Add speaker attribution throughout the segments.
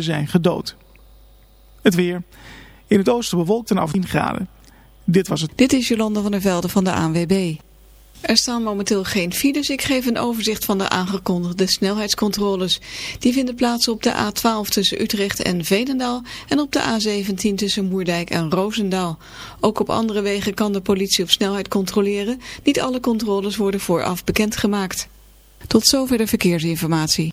Speaker 1: zijn gedood. Het weer. In het oosten bewolkt en af 10 graden. Dit was het.
Speaker 2: Dit is Jolanda van der Velde van de ANWB. Er staan momenteel geen files. Ik geef een overzicht van de aangekondigde snelheidscontroles. Die vinden plaats op de A12 tussen Utrecht en Veenendaal en op de A17 tussen Moerdijk en Roosendaal. Ook op andere wegen kan de politie op snelheid controleren. Niet alle controles worden vooraf bekendgemaakt. Tot zover de verkeersinformatie.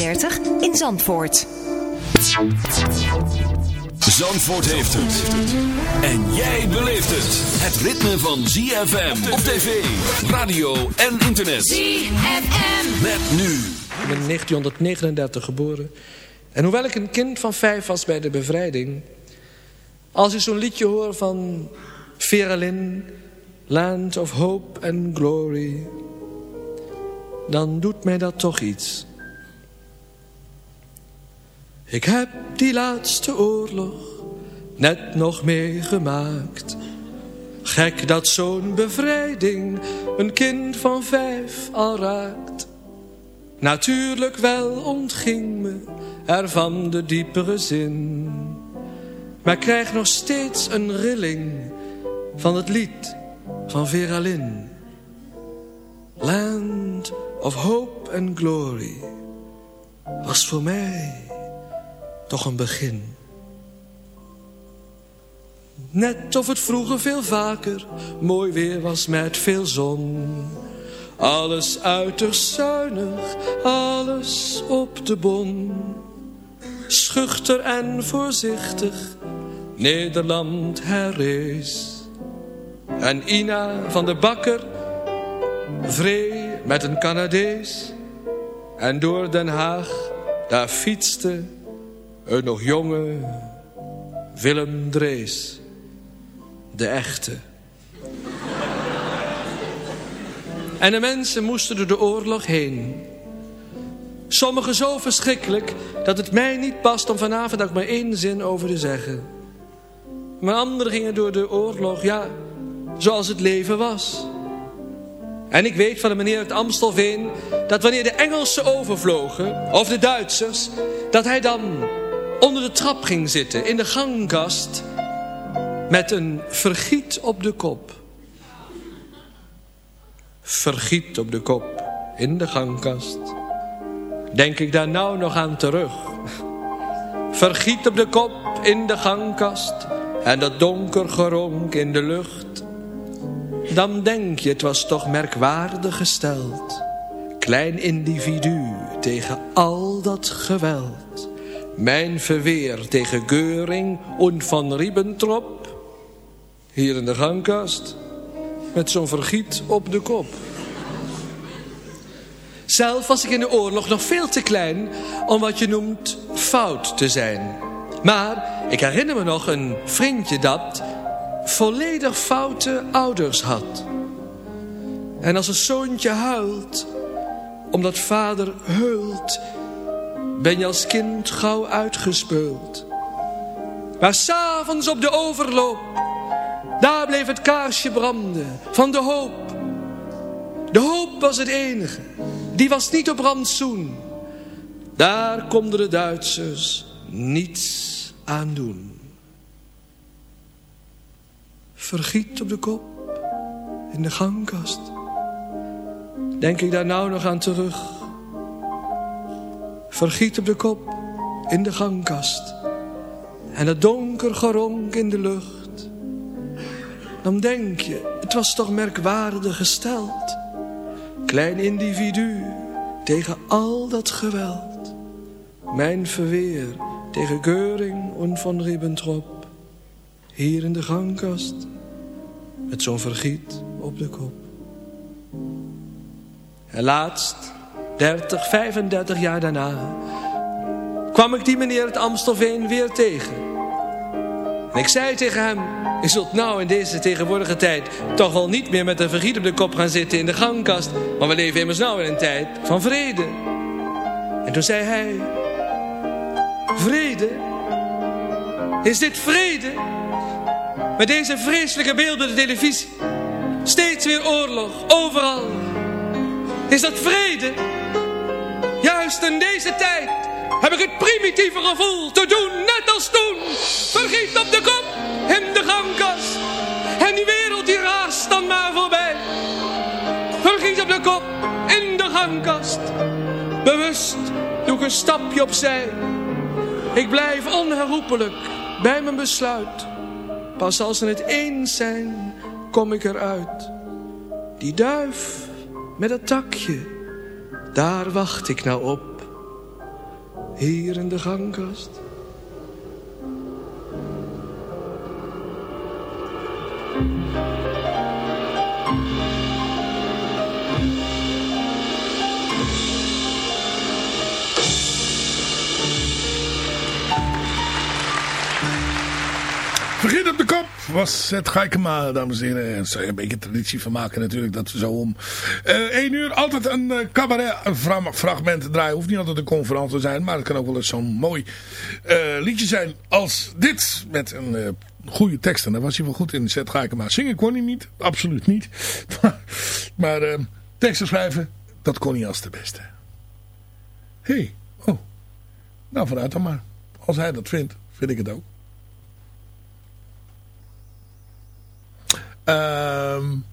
Speaker 3: in Zandvoort.
Speaker 4: Zandvoort heeft het. En jij beleeft het. Het ritme van ZFM op tv, radio en internet.
Speaker 5: ZFM.
Speaker 4: Met nu.
Speaker 6: Ik ben in 1939 geboren. En hoewel ik een kind van vijf was bij de bevrijding... als ik zo'n liedje hoor van Vera Lynn... Land of Hope and Glory... dan doet mij dat toch iets... Ik heb die laatste oorlog net nog meegemaakt. Gek dat zo'n bevrijding een kind van vijf al raakt. Natuurlijk wel ontging me ervan de diepere zin. Maar krijg nog steeds een rilling van het lied van Vera Lynn. Land of Hope and Glory was voor mij toch een begin. Net of het vroeger veel vaker mooi weer was met veel zon. Alles uiterst zuinig, alles op de bon. Schuchter en voorzichtig, Nederland herrees. En Ina van de Bakker, vree met een Canadees. En door Den Haag, daar fietste een nog jonge Willem Drees. De echte. En de mensen moesten door de oorlog heen. Sommigen zo verschrikkelijk dat het mij niet past om vanavond ook maar één zin over te zeggen. Maar anderen gingen door de oorlog, ja, zoals het leven was. En ik weet van de meneer uit Amstelveen dat wanneer de Engelsen overvlogen, of de Duitsers, dat hij dan onder de trap ging zitten in de gangkast met een vergiet op de kop. Vergiet op de kop in de gangkast. Denk ik daar nou nog aan terug. Vergiet op de kop in de gangkast en dat donker geronk in de lucht. Dan denk je het was toch merkwaardig gesteld. Klein individu tegen al dat geweld. Mijn verweer tegen Geuring en Van Ribbentrop. Hier in de gangkast. Met zo'n vergiet op de kop. Zelf was ik in de oorlog nog veel te klein om wat je noemt fout te zijn. Maar ik herinner me nog een vriendje dat volledig foute ouders had. En als een zoontje huilt, omdat vader heult ben je als kind gauw uitgespeuld. Maar s'avonds op de overloop, daar bleef het kaarsje branden van de hoop. De hoop was het enige, die was niet op rantsoen. Daar konden de Duitsers niets aan doen. Vergiet op de kop, in de gangkast. Denk ik daar nou nog aan terug. Vergiet op de kop, in de gangkast. En het donker geronk in de lucht. Dan denk je, het was toch merkwaardig gesteld. Klein individu tegen al dat geweld. Mijn verweer tegen Geuring en Van Ribbentrop. Hier in de gangkast, met zo'n vergiet op de kop. En laatst, 30, 35 jaar daarna, kwam ik die meneer het Amstelveen weer tegen. En ik zei tegen hem, je zult nou in deze tegenwoordige tijd toch wel niet meer met een vergiet op de kop gaan zitten in de gangkast. Maar we leven immers nou in een tijd van vrede. En toen zei hij, vrede? Is dit vrede? Met deze vreselijke beelden op de televisie. Steeds weer oorlog, overal. Is dat vrede? Juist in deze tijd heb ik het primitieve gevoel te doen net als toen. Vergiet op de kop in de gangkast. En die wereld die raast dan maar voorbij. Vergiet op de kop in de gangkast. Bewust doe ik een stapje opzij. Ik blijf onherroepelijk bij mijn besluit. Pas als we het eens zijn, kom ik eruit. Die duif met het takje, daar wacht ik nou op. Hier in de gangkast.
Speaker 7: Begin op de kop was het Geikema, dames en heren. Zou een beetje traditie van maken natuurlijk. Dat we zo om uh, één uur altijd een uh, cabaret fragment draaien. Hoeft niet altijd een conferentie te zijn. Maar het kan ook wel eens zo'n mooi uh, liedje zijn als dit. Met een goede tekst. En daar was hij wel goed in. Zet Geikema. Zingen kon hij niet. Absoluut niet. maar teksten schrijven, dat kon hij als de beste. Hé, hey, oh. Nou vanuit dan maar. Als hij dat vindt, vind ik het ook. Um,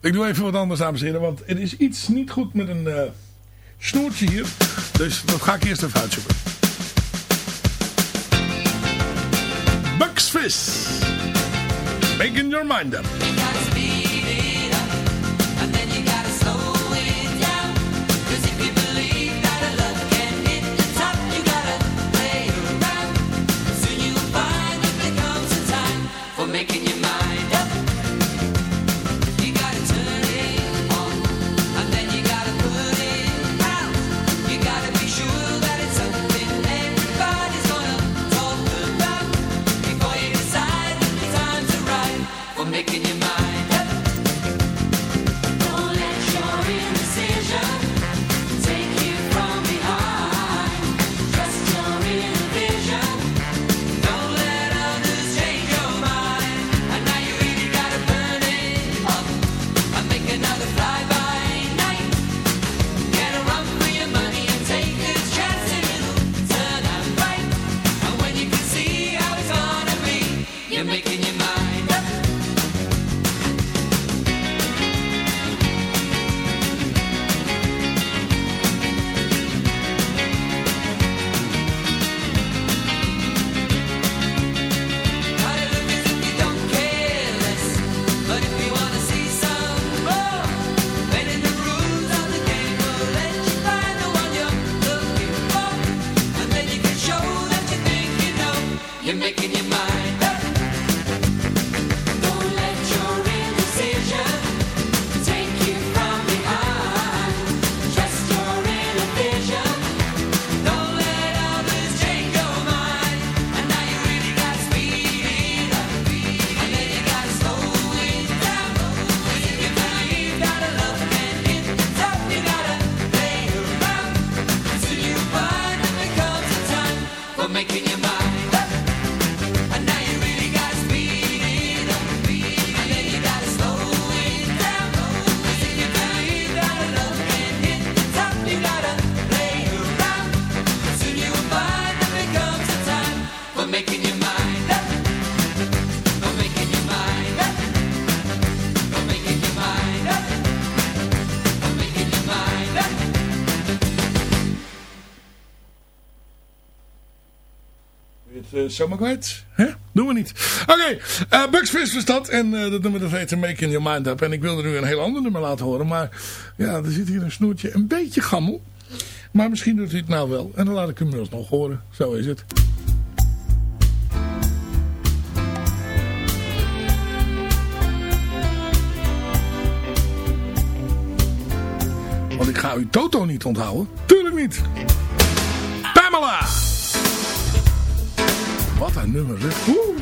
Speaker 7: ik doe even wat anders, dames en heren. Want er is iets niet goed met een uh, snoertje hier. Dus dat ga ik eerst even uitzoeken. Bugs Fizz. Making your mind up.
Speaker 3: Zomaar kwijt. Hè? Doen we niet. Oké, okay, Bugs Fizz was dat. En dat nummer dat heet in Your Mind Up. En ik wilde nu een heel ander nummer laten horen. Maar ja, er zit hier een snoertje een beetje gammel. Maar misschien doet hij het nou wel. En dan laat ik hem nog horen. Zo is het. Want ik ga u Toto niet onthouden. Tuurlijk niet. Wat een nummer zeg. Oeh.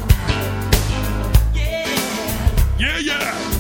Speaker 3: Yeah, yeah.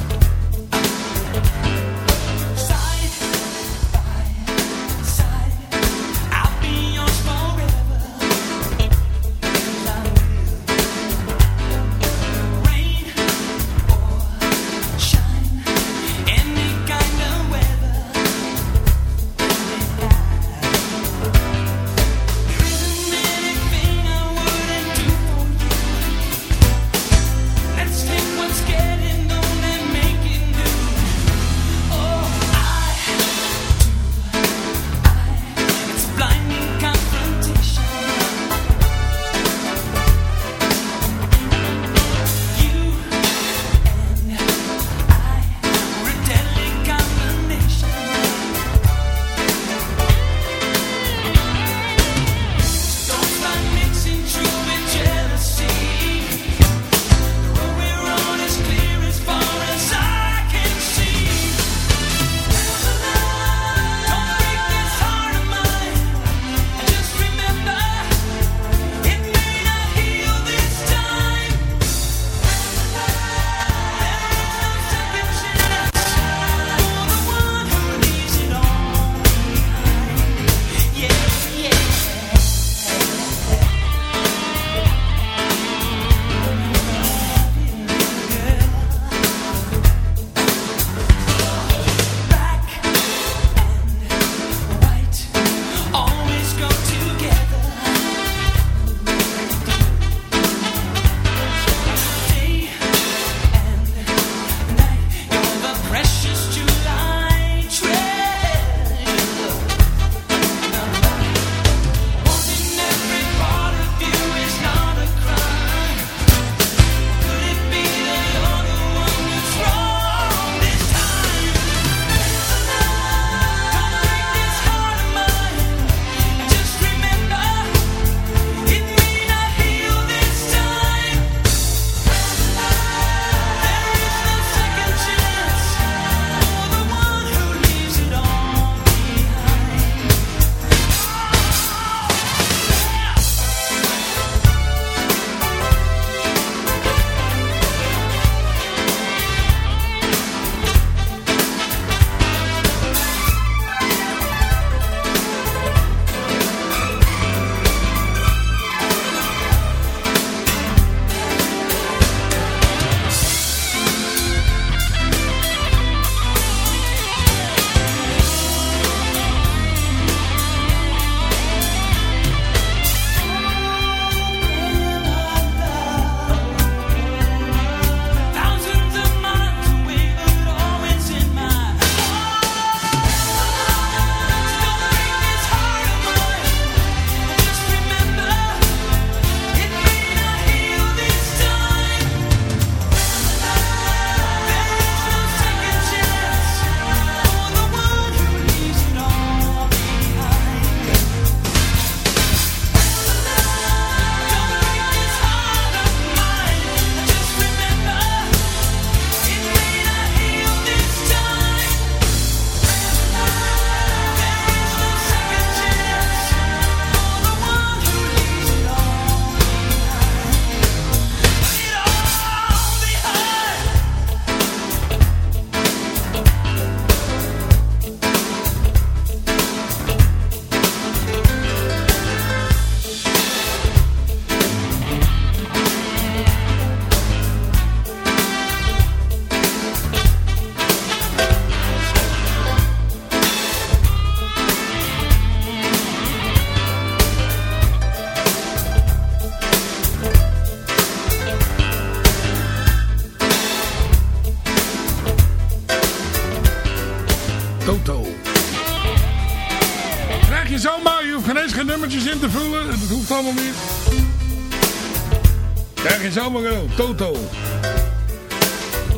Speaker 8: Toto.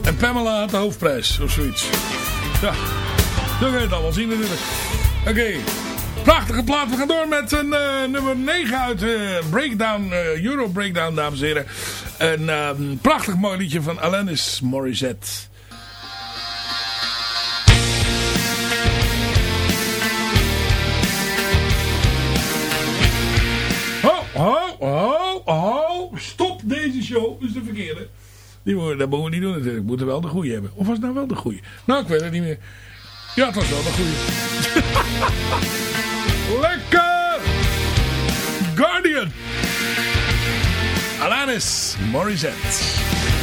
Speaker 8: En Pamela had de hoofdprijs, of zoiets. Ja, zo ga je het allemaal zien natuurlijk. Oké, prachtige plaat. We gaan door met een uh, nummer 9 uit uh, Breakdown, uh, Euro Breakdown, dames en heren. Een ehm, prachtig mooi liedje van Alanis Morissette. Dat moeten we niet doen natuurlijk. We moeten wel de goede hebben. Of was het nou wel de goede? Nou, ik weet het niet meer. Ja, het was wel de goede. Lekker! Guardian. Alanis Morissette.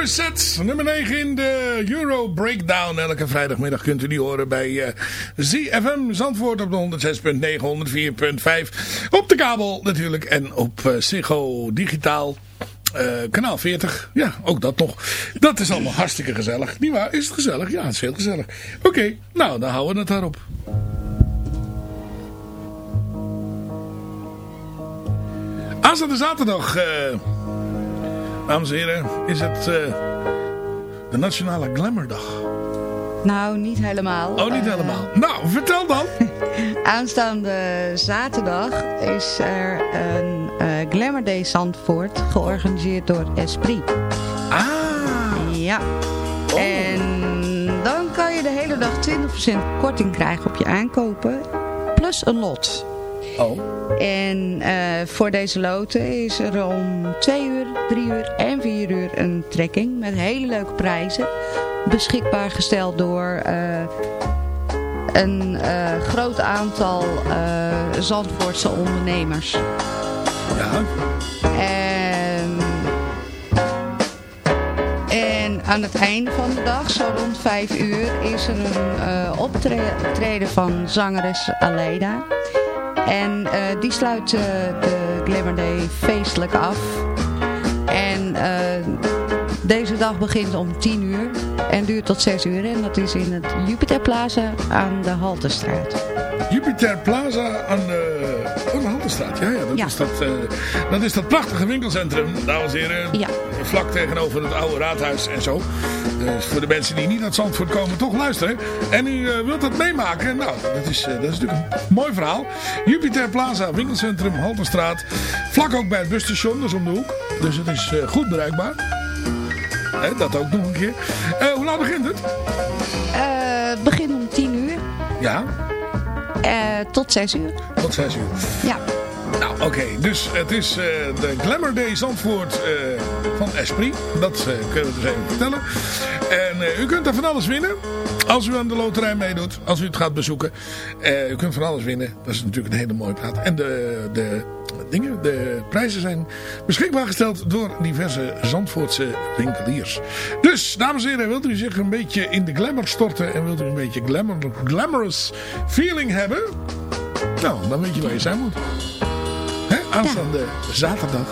Speaker 8: Nummer 9 in de Euro Breakdown. Elke vrijdagmiddag kunt u die horen bij eh, ZFM Zandvoort op de 106.9, 104.5. Op de kabel natuurlijk en op uh, Digitaal. Eh, kanaal 40, ja, ook dat nog. Dat is allemaal hartstikke gezellig. Niet waar? Is het gezellig? Ja, het is heel gezellig. Oké, nou, dan houden we het daarop.
Speaker 7: Aanstaande zaterdag dames en heren, is het eh, de Nationale Glamourdag.
Speaker 9: Nou, niet helemaal.
Speaker 7: Oh, niet
Speaker 9: Eh,
Speaker 7: helemaal. Nou, vertel dan.
Speaker 9: Aanstaande zaterdag is er een eh, Glamour Day Zandvoort georganiseerd door Esprit.
Speaker 7: Ah.
Speaker 9: Ja. En dan kan je de hele dag 20% korting krijgen op je aankopen. Plus een lot.
Speaker 7: Oh.
Speaker 9: En eh, voor deze loten is er om 2 uur, 3 uur en 4 uur een trekking met hele leuke prijzen. Beschikbaar gesteld door eh, een eh, groot aantal Zandvoortse ondernemers.
Speaker 7: Ja.
Speaker 9: En, en aan het einde van de dag, zo rond 5 uur, is er een optreden van zangeres Aleda. En eh, die sluit eh, de Glamour Day feestelijk af. En eh, deze dag begint om 10 uur en duurt tot 6 uur. En dat is in het Jupiter Plaza aan de Haltestraat.
Speaker 7: Jupiter Plaza aan de, aan de Haltestraat. Ja, ja, dat,
Speaker 9: Ja.
Speaker 7: Is dat, dat is dat prachtige winkelcentrum, dames en heren.
Speaker 9: Ja.
Speaker 7: Vlak tegenover het oude raadhuis en zo. Dus voor de mensen die niet uit Zandvoort komen, toch luisteren. En u eh, wilt dat meemaken? Nou, dat is, eh, dat is natuurlijk een mooi verhaal. Jupiter Plaza, winkelcentrum, Haltestraat. Vlak ook bij het busstation, dus om de hoek. Dus het is eh, goed bereikbaar. Hè, dat ook nog een keer. Hoe laat begint het?
Speaker 9: Het begint om 10 uur
Speaker 7: Ja,
Speaker 9: tot 6 uur.
Speaker 7: tot 6 uur.
Speaker 9: Ja.
Speaker 7: Nou, oké. Dus het is eh, de Glamour Day Zandvoort eh, van Esprit. Dat eh, kunnen we dus even vertellen. En u kunt er van alles winnen. Als u aan de loterij meedoet. Als u het gaat bezoeken. U kunt van alles winnen. Dat is natuurlijk een hele mooie plaat. En de, de dingen, de prijzen zijn beschikbaar gesteld door diverse Zandvoortse winkeliers. Dus, dames en heren, wilt u zich een beetje in de glamour storten. En wilt u een beetje glamour, glamorous feeling hebben. Nou, dan weet je waar je zijn moet. Aanstaande zaterdag,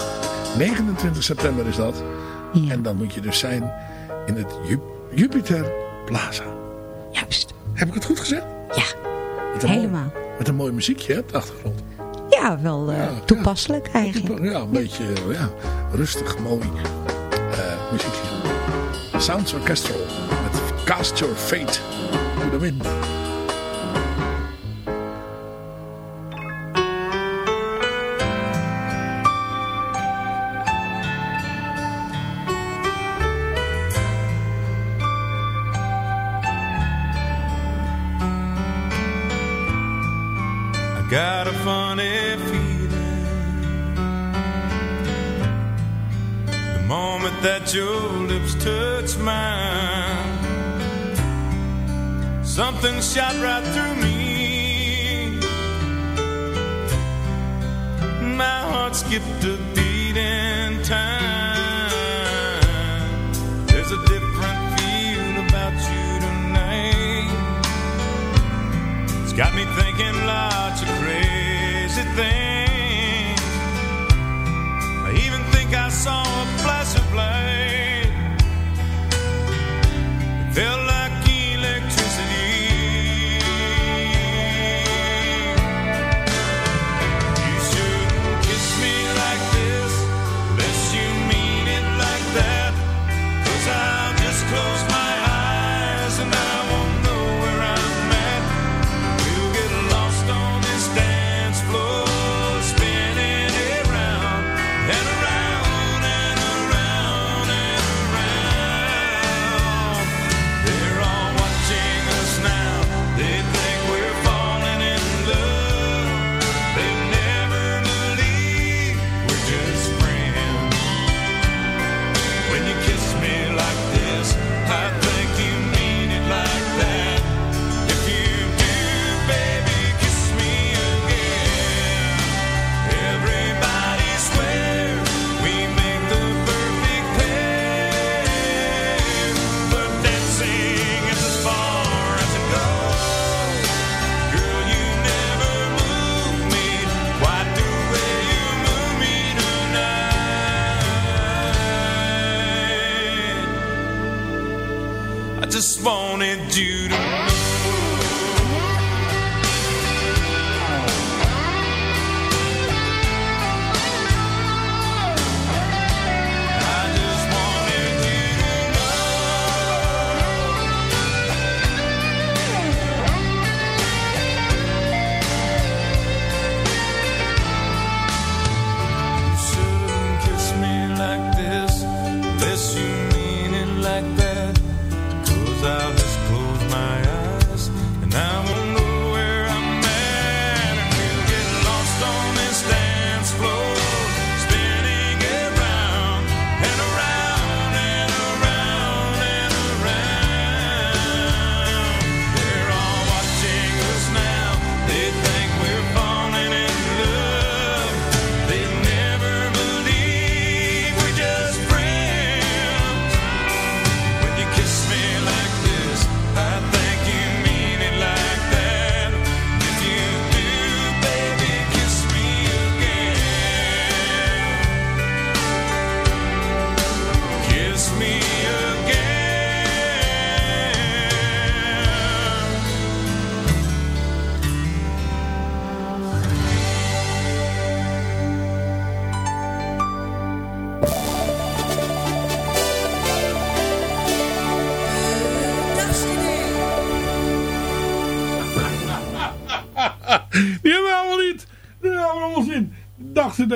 Speaker 7: 29 september is dat.
Speaker 9: Ja.
Speaker 7: En dan moet je dus zijn in het Ju- Jupiter Plaza.
Speaker 9: Juist.
Speaker 7: Heb ik het goed gezegd?
Speaker 9: Ja,
Speaker 7: Met een mooi-
Speaker 9: helemaal.
Speaker 7: met een mooi muziekje hè, op de achtergrond.
Speaker 9: Ja, wel eh,
Speaker 7: Ja,
Speaker 9: toepasselijk eigenlijk.
Speaker 7: Ja, een beetje eh, ja, rustig, mooi eh, muziekje. Sounds Orchestral met Cast Your Fate to the Wind.
Speaker 10: That your lips touch mine. Something shot right through me. My heart skipped a beat in time. There's a different feel about you tonight. It's got me thinking lots of crazy things. I even think I saw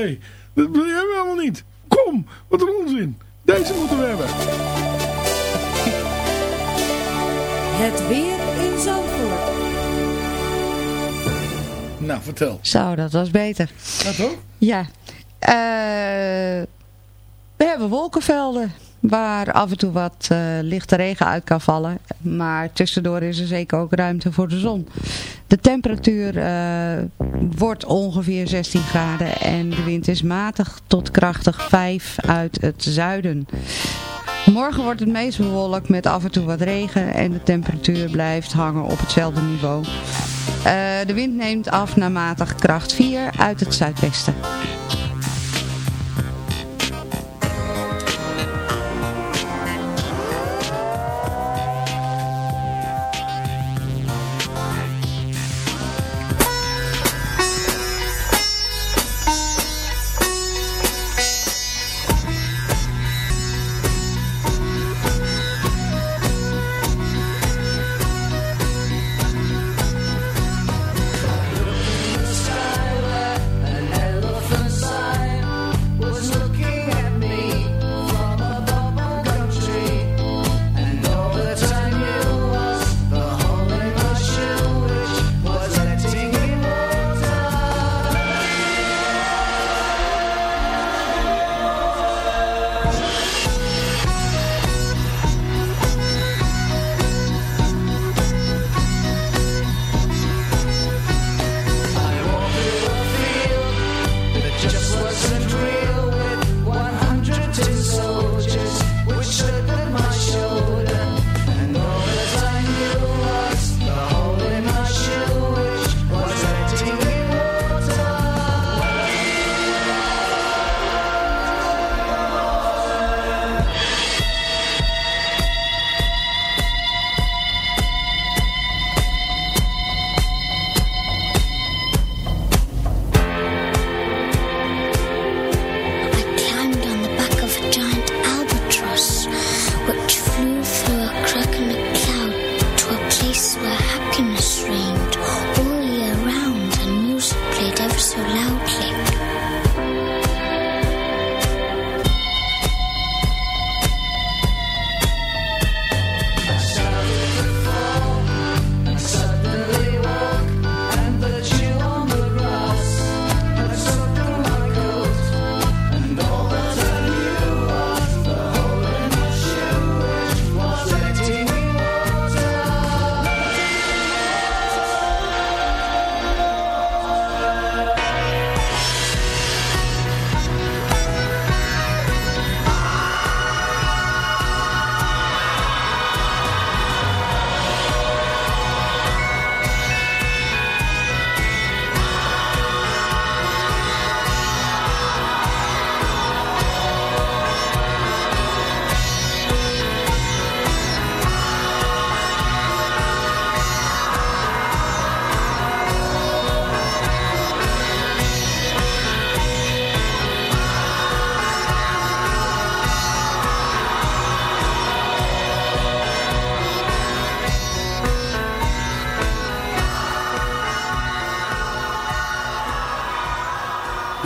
Speaker 7: CD. Dat hebben we helemaal niet. Kom, wat een onzin. Deze moeten we hebben.
Speaker 11: Het weer in Zandvoort.
Speaker 7: Nou, vertel.
Speaker 9: Zo, dat was beter.
Speaker 7: Ja, toch?
Speaker 9: Ja. Eh, we hebben wolkenvelden waar af en toe wat eh, lichte regen uit kan vallen. Maar tussendoor is er zeker ook ruimte voor de zon. De temperatuur eh, wordt ongeveer 16 graden en de wind is matig tot krachtig 5 uit het zuiden. Morgen wordt het meest bewolkt met af en toe wat regen en de temperatuur blijft hangen op hetzelfde niveau. Eh, de wind neemt af naar matig kracht 4 uit het zuidwesten.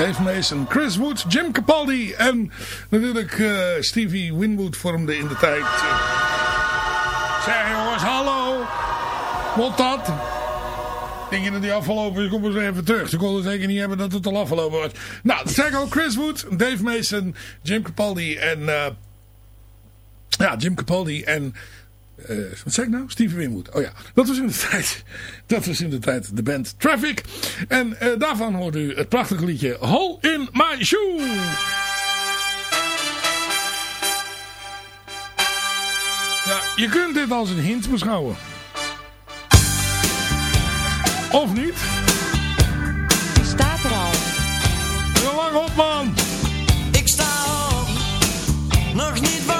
Speaker 7: Dave Mason, Chris Woods, Jim Capaldi en natuurlijk eh, Stevie Winwood vormde in de tijd. Zeg jongens, hallo. Wat dat? Denk je dat die afgelopen is? Kom eens even terug. Ze konden zeker niet hebben dat het al afgelopen was. Nou, dat ik. Chris Wood, Dave Mason, Jim Capaldi en... eh, ja, Jim Capaldi en... eh, wat zei ik nou? Stevie Winwood. Oh ja, dat was in de tijd. Dat was in de tijd de band Traffic. En eh, daarvan hoort u het prachtige liedje Hole in My Shoe. Ja, je kunt dit als een hint beschouwen. Of niet?
Speaker 9: Die staat er al.
Speaker 7: Heel lang op, man.
Speaker 12: Ik sta op, nog niet.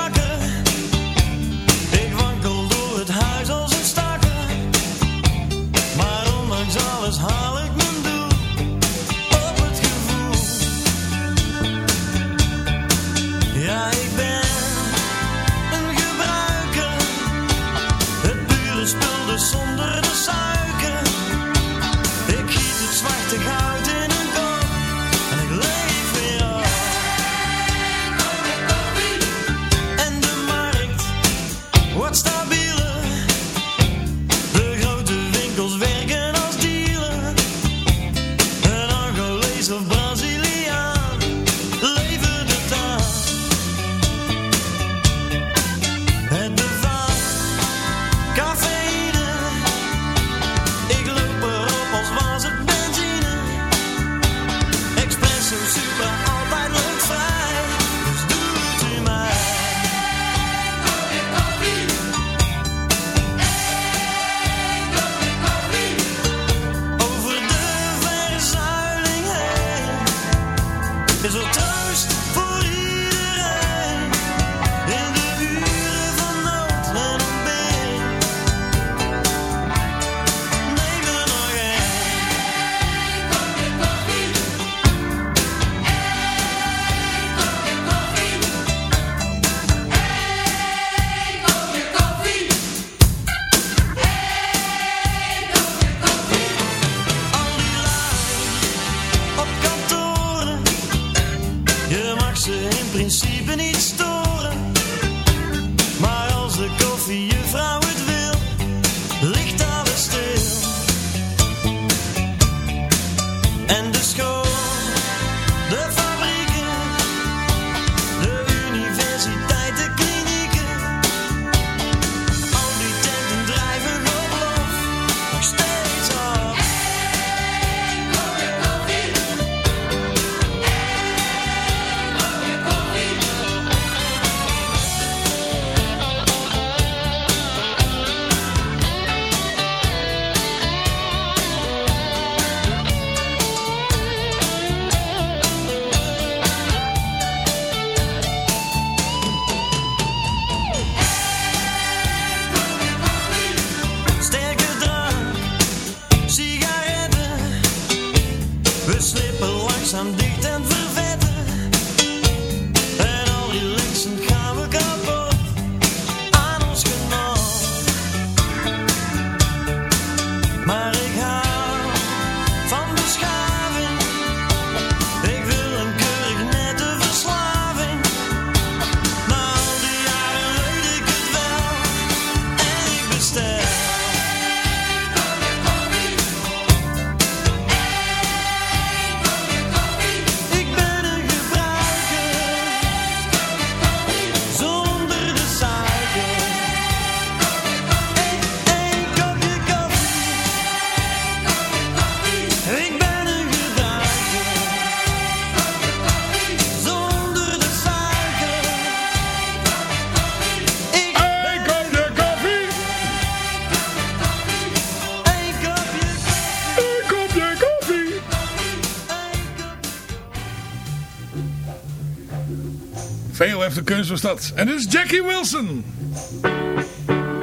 Speaker 13: Veel heeft de kunst was dat. En dit is Jackie Wilson.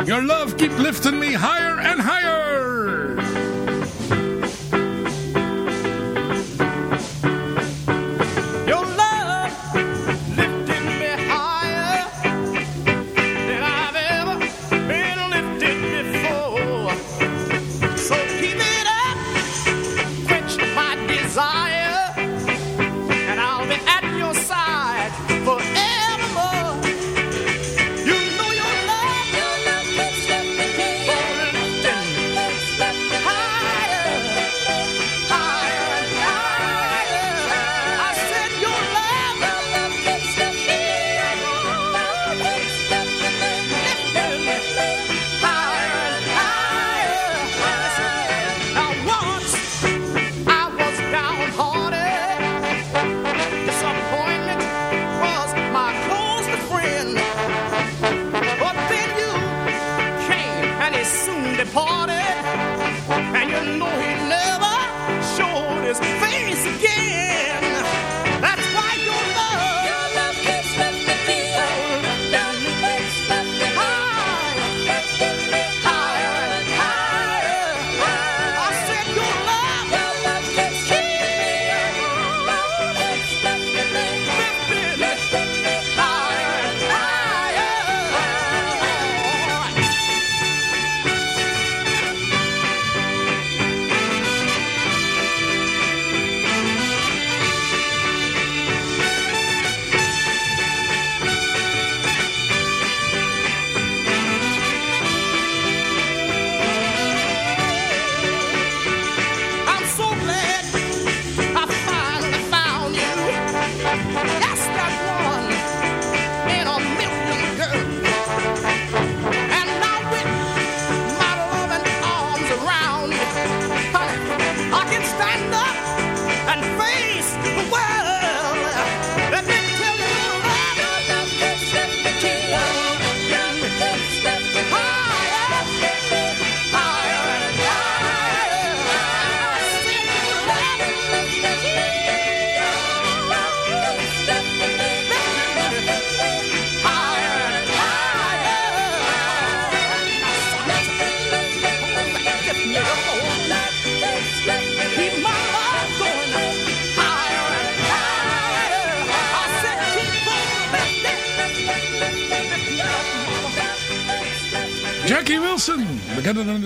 Speaker 13: Your love keep lifting me higher and higher.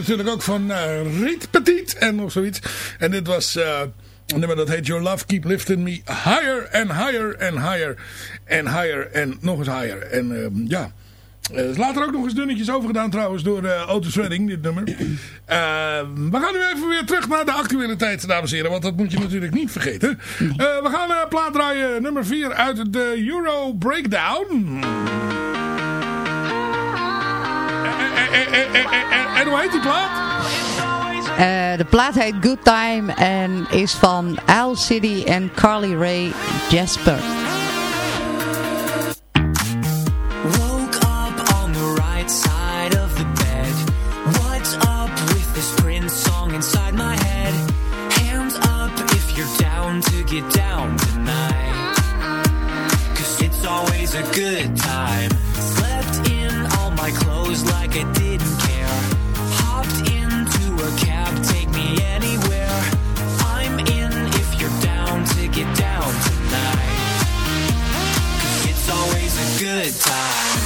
Speaker 13: natuurlijk ook van uh, Riet Petit en nog zoiets. En dit was uh,
Speaker 7: een nummer dat heet Your Love Keep Lifting Me Higher and Higher and Higher and Higher en nog eens higher. En ehm, ja, eh, er is later ook nog eens dunnetjes overgedaan trouwens door uh, Otis Redding, dit nummer. Ehm, we gaan nu even weer terug naar de actuele tijd, dames en heren, want dat moet je natuurlijk niet vergeten. we gaan plaat draaien nummer 4 uit de Euro Breakdown. Eh, eh, eh, en hoe heet die plaat?
Speaker 9: Uh, de plaat heet Good Time en is van Al City en Carly Ray Jasper.
Speaker 14: Good time. Slept my clothes like I didn't care. Hopped into a cab, take me anywhere. I'm in if you're down to get down tonight. It's always a good time.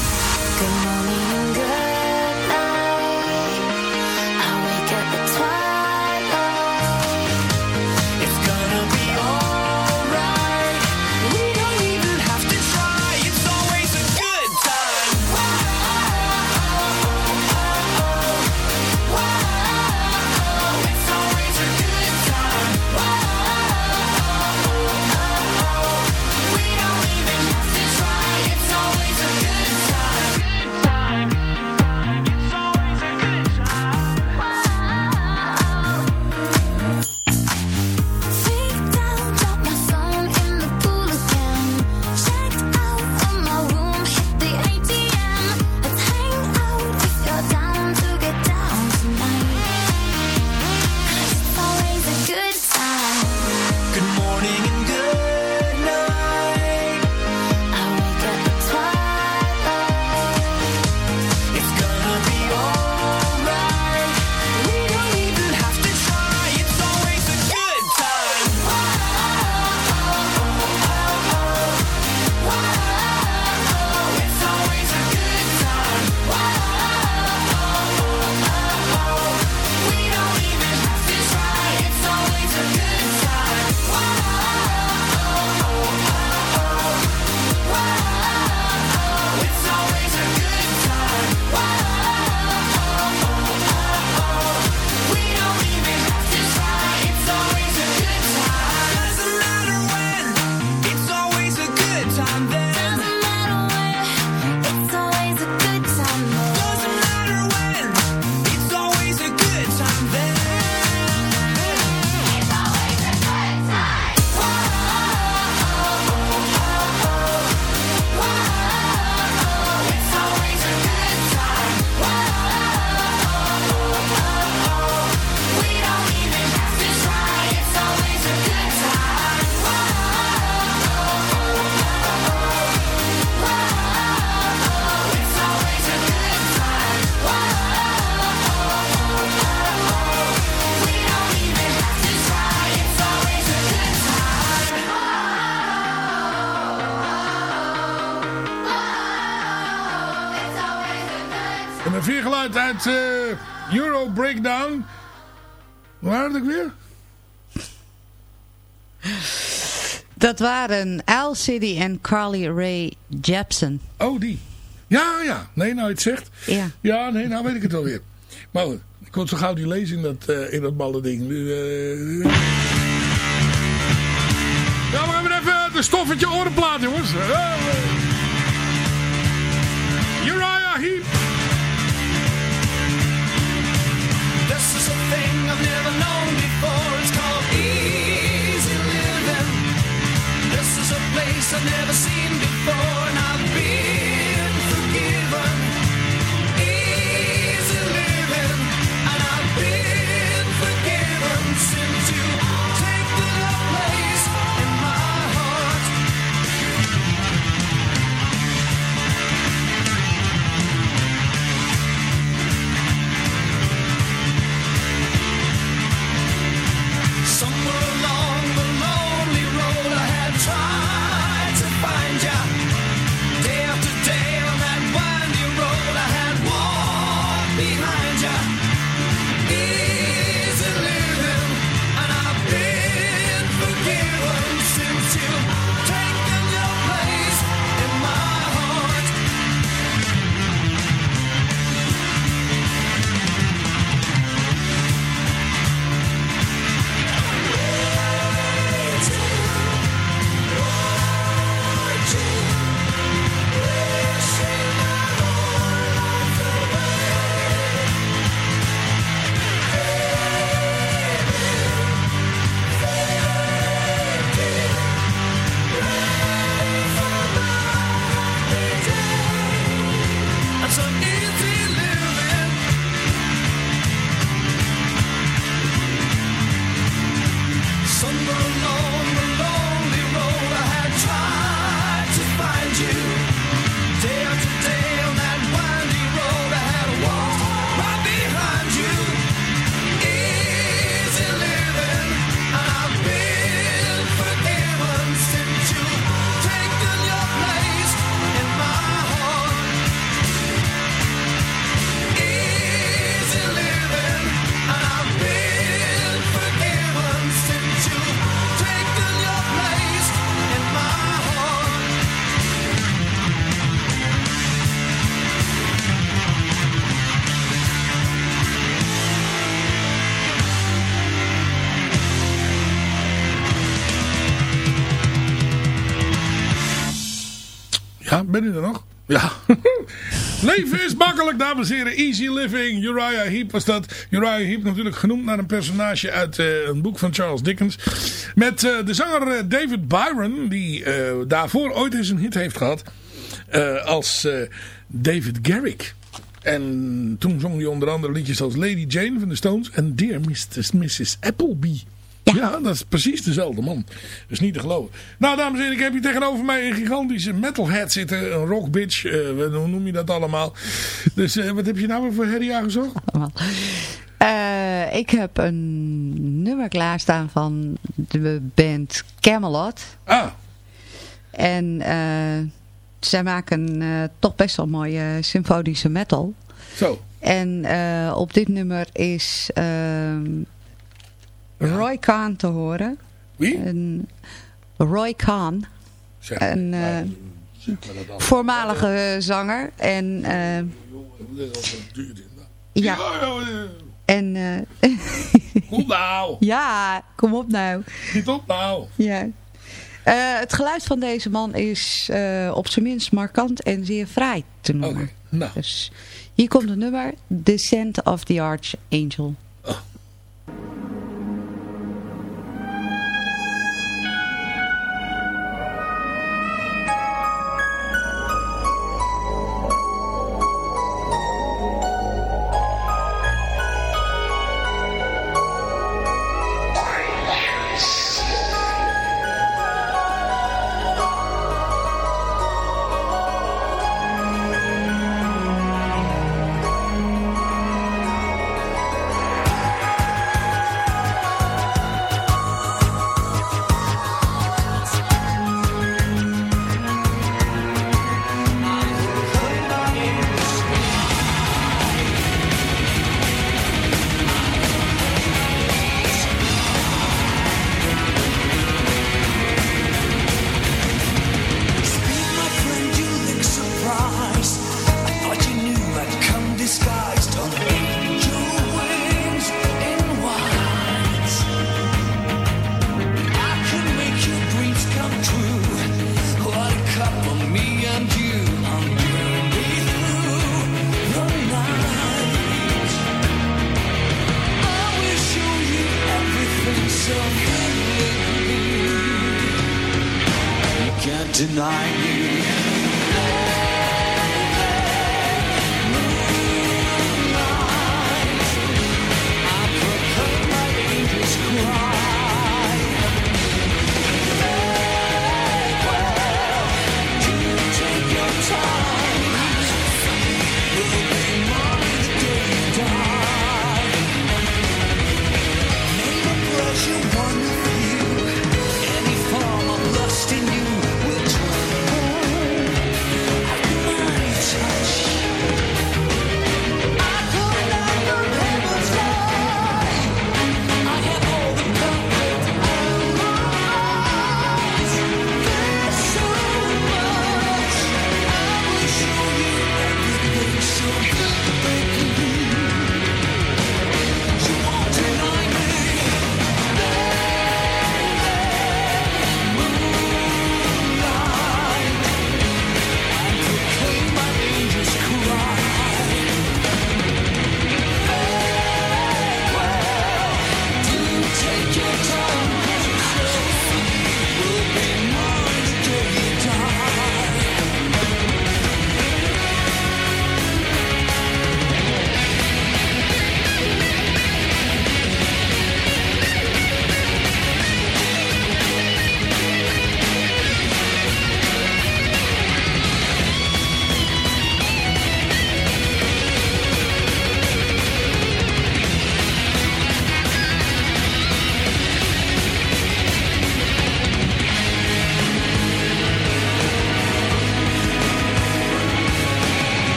Speaker 7: Breakdown. Waar had ik weer?
Speaker 9: Dat waren Owl City en Carly Rae Jepsen.
Speaker 7: Oh, die. Ja, ja. Nee, nou, het zegt.
Speaker 9: Ja.
Speaker 7: Ja, nee, nou weet ik het alweer. Maar goed, ik kon zo gauw die lezen in dat, eh, in dat malle ding. Nu, eh, Ja, we hebben even de stoffetje orenplaat, jongens. Ja, ben u er nog? Ja. Leven is makkelijk, dames en heren. Easy living. Uriah Heep was dat. Uriah Heep natuurlijk genoemd naar een personage uit eh, een boek van Charles Dickens. Met eh, de zanger eh, David Byron. Die daarvoor ooit eens een hit heeft gehad. eh, als David Garrick. En toen zong hij onder andere liedjes als Lady Jane van de Stones. En Dear Mrs. Mrs. Appleby. Ja. dat is precies dezelfde man. Dus niet te geloven. Nou, dames en heren, ik heb hier tegenover mij een gigantische metalhead zitten. Een rockbitch. eh, hoe noem je dat allemaal? Dus eh, wat heb je nou weer voor herrie aangezocht?
Speaker 15: Eh, ik heb een nummer klaarstaan van de band Camelot.
Speaker 7: Ah.
Speaker 15: En zij maken toch best wel mooie symfonische metal.
Speaker 7: Zo.
Speaker 15: En op dit nummer is ehm, Roy Khan te horen.
Speaker 7: Wie?
Speaker 15: Een Roy Khan.
Speaker 7: Zeg,
Speaker 15: een eh, voormalige zanger. En eh, ja. En eh,
Speaker 7: Kom nou.
Speaker 15: ja, kom op nou.
Speaker 7: Niet op nou.
Speaker 15: Ja. Het geluid van deze man is op zijn minst markant en zeer fraai te noemen.
Speaker 7: nou.
Speaker 15: Dus hier komt het nummer Descent of the Archangel.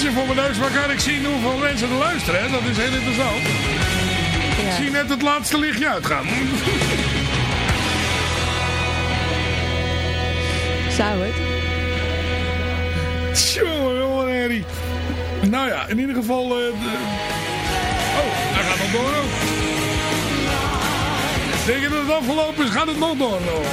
Speaker 7: Voor mijn neus, maar kan ik zien hoeveel mensen er luisteren. Hè? Dat is heel interessant. Ik zie net het laatste lichtje uitgaan.
Speaker 9: Zou het?
Speaker 7: Jongen, jongen, Harry. Nou ja, in ieder geval... de- Oh, hij gaat nog door ook. Denk je dat het afgelopen is, gaat het nog door. Oh.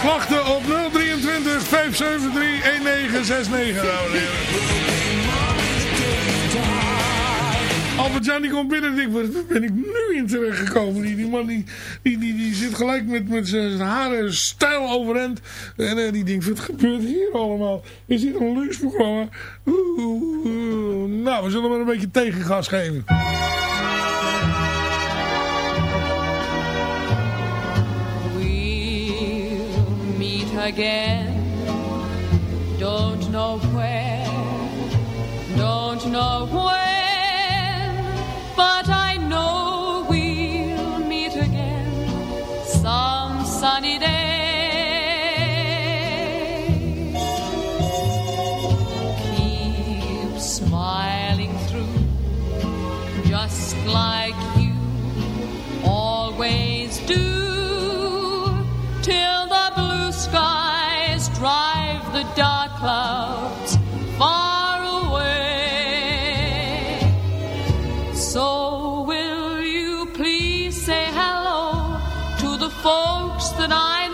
Speaker 7: Klachten op 023 573 1969, dames. Albert die komt binnen en waar ben ik nu in terechtgekomen? Die, die man die, die, die, die zit gelijk met, met zijn haren stijl overend. En eh, die denkt, wat gebeurt hier allemaal? Is dit een lunchprogramma? Oeh, oeh, oeh. Nou, we zullen maar een beetje tegengas geven.
Speaker 16: Again. Don't know where, don't know when, but I drive the dark clouds far away. So will you please say hello to the folks that I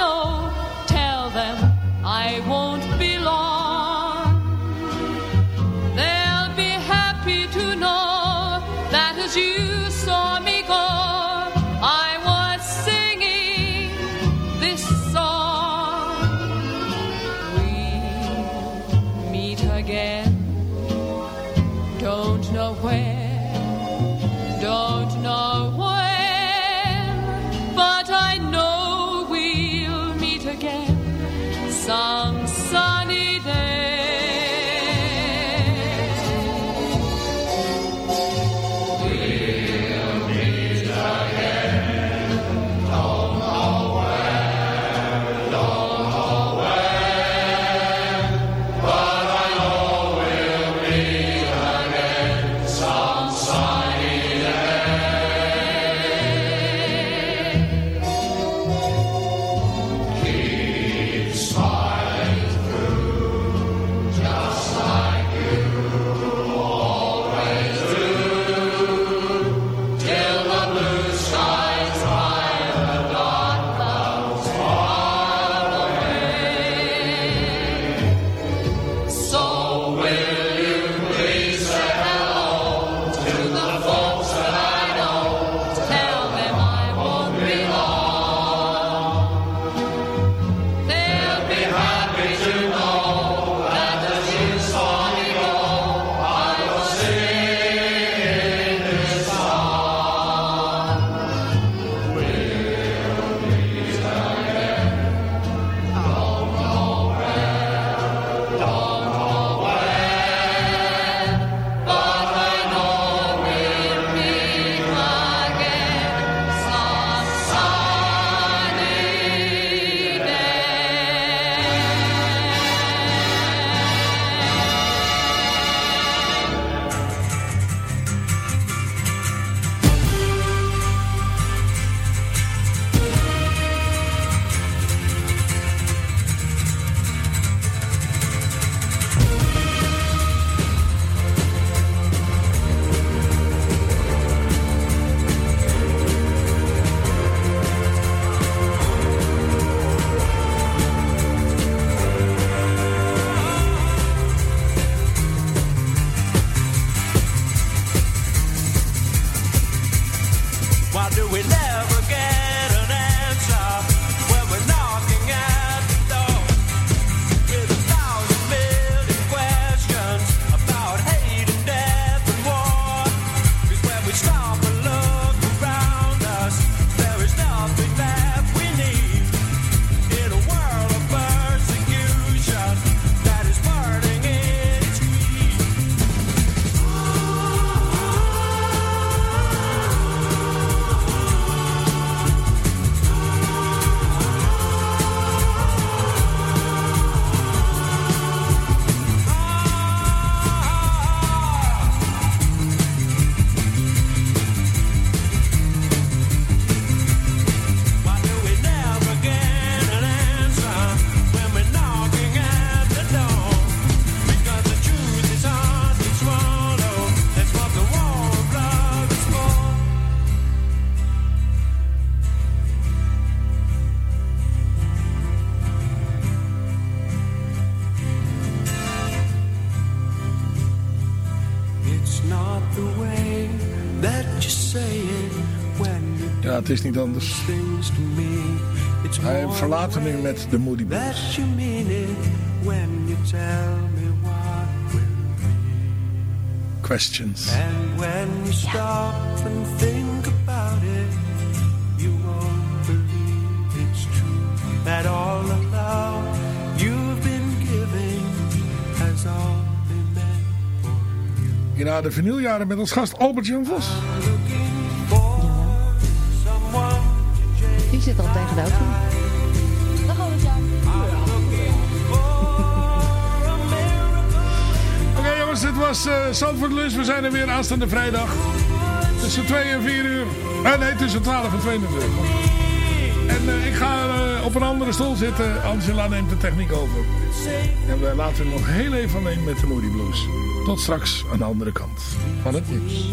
Speaker 7: het is niet anders. Hij verlaat hem nu met de Moody Blues.
Speaker 14: you you
Speaker 7: Questions.
Speaker 14: And when you stop and think about it, you won't believe it's true that all the love you've been giving has all been meant
Speaker 7: Hier na de vinyljaren met als gast Albert-Jan Vos.
Speaker 9: Zit al tegen de auto.
Speaker 12: Dag Albert-Jan.
Speaker 7: Oké jongens, dit was uh, Zandvoort Lunch. We zijn er weer aanstaande vrijdag. Tussen 2 en 4 uur. Eh, nee, tussen 12 en 2 natuurlijk. En eh, ik ga eh, op een andere stoel zitten. Angela neemt de techniek over. En we laten u nog heel even alleen met de Moody Blues. Tot straks aan de andere kant van het nieuws.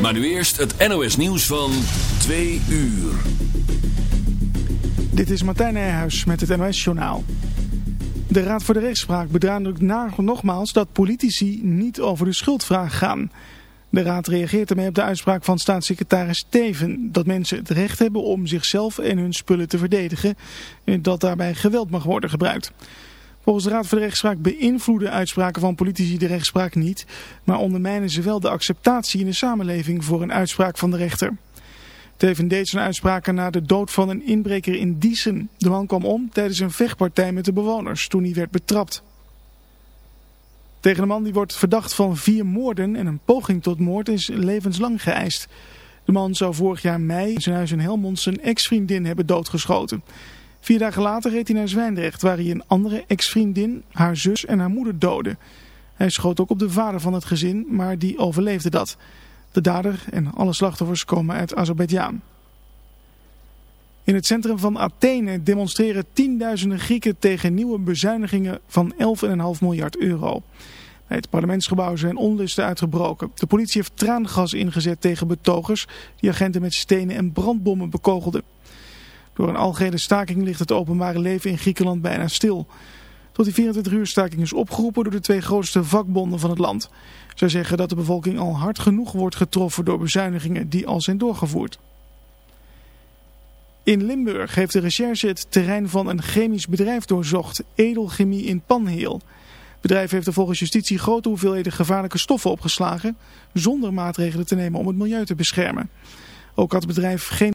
Speaker 4: Maar nu eerst het NOS nieuws van 2 uur.
Speaker 1: Dit is Martijn Nijhuis met het NOS-journaal. De Raad voor de Rechtspraak benadrukt na- nogmaals dat politici niet over de schuldvraag gaan. De Raad reageert ermee op de uitspraak van staatssecretaris Teven... dat mensen het recht hebben om zichzelf en hun spullen te verdedigen... en dat daarbij geweld mag worden gebruikt. Volgens de Raad voor de Rechtspraak beïnvloeden uitspraken van politici de rechtspraak niet... maar ondermijnen ze wel de acceptatie in de samenleving voor een uitspraak van de rechter. Teven deed zijn uitspraken na de dood van een inbreker in Diesen. De man kwam om tijdens een vechtpartij met de bewoners toen hij werd betrapt. Tegen de man die wordt verdacht van vier moorden en een poging tot moord is levenslang geëist. De man zou vorig jaar mei in zijn huis in Helmond zijn ex-vriendin hebben doodgeschoten. Vier dagen later reed hij naar Zwijndrecht waar hij een andere ex-vriendin, haar zus en haar moeder doodde. Hij schoot ook op de vader van het gezin, maar die overleefde dat. De dader en alle slachtoffers komen uit Azerbeidzjan. In het centrum van Athene demonstreren tienduizenden Grieken tegen nieuwe bezuinigingen van 11,5 miljard euro. Bij het parlementsgebouw zijn onlusten uitgebroken. De politie heeft traangas ingezet tegen betogers die agenten met stenen en brandbommen bekogelden. Door een algehele staking ligt het openbare leven in Griekenland bijna stil. Tot die 24 uur staking is opgeroepen door de twee grootste vakbonden van het land. Zij zeggen dat de bevolking al hard genoeg wordt getroffen door bezuinigingen die al zijn doorgevoerd. In Limburg heeft de recherche het terrein van een chemisch bedrijf doorzocht, Edelchemie in Panheel. Het bedrijf heeft er volgens justitie grote hoeveelheden gevaarlijke stoffen opgeslagen, zonder maatregelen te nemen om het milieu te beschermen. Ook had het bedrijf geen